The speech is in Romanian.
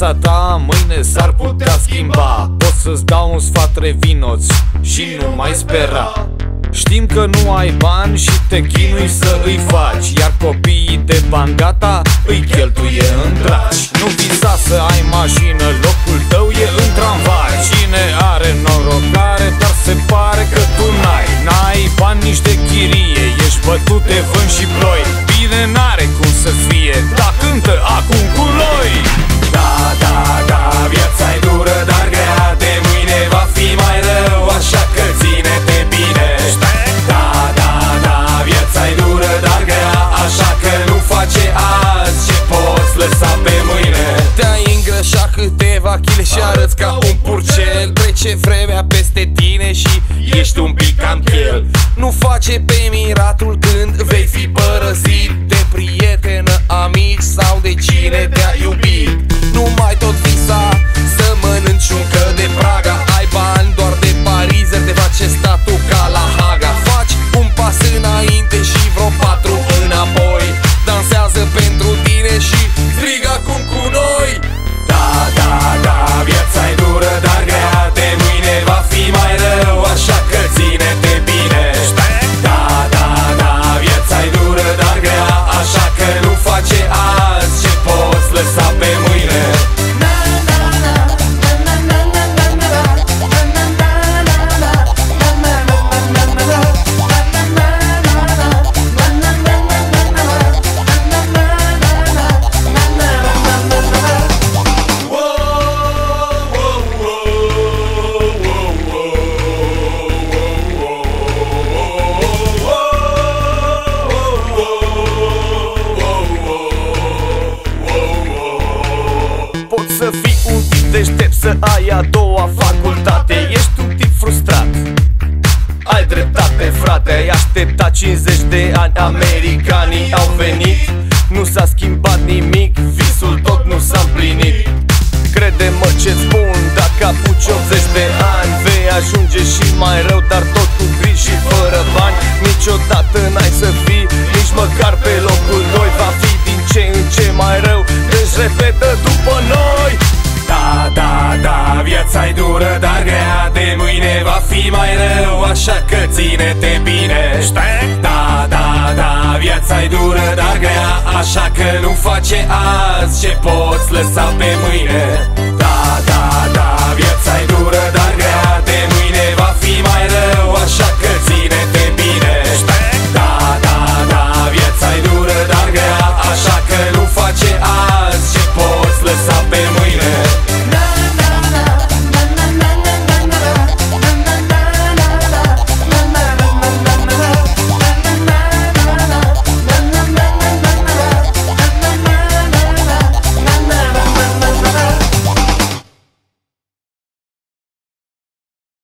mine s-ar putea schimba. Pot să-ți dau un sfat revinoț și nu mai spera. Știm că nu ai bani și te chinui să îi faci Iar copiii de bani gata îi cheltuie în dragi Nu visa să ai mașină, locul tău e în tramvai. Cine are norocare, dar se pare că tu n-ai. N-ai bani nici de chirie, ești bătut de vânt și ploi câteva chile și arăți ca un purcel. Trece vremea peste tine și ești un pic cam piel. Nu face pe miratul când vei fi părăsit De prietenă, amici sau de cine te-a iubit să ai a doua facultate. Ești un tip frustrat. Ai dreptate frate, ai așteptat 50 de ani. Americanii au venit. Nu s-a schimbat nimic, visul tot nu s-a împlinit. Crede-mă ce-ți spun, dacă apuci 80 de ani Vei ajunge și mai rău, dar tot cu griji și fără bani. Niciodată n-ai să fii, nici măcar pe locul 2 viața e dură, dar grea De mâine va fi mai rău, așa că ține-te bine. Da, da, da, viața e dură, dar grea Așa că nu face azi. Ce poți lăsa pe mâine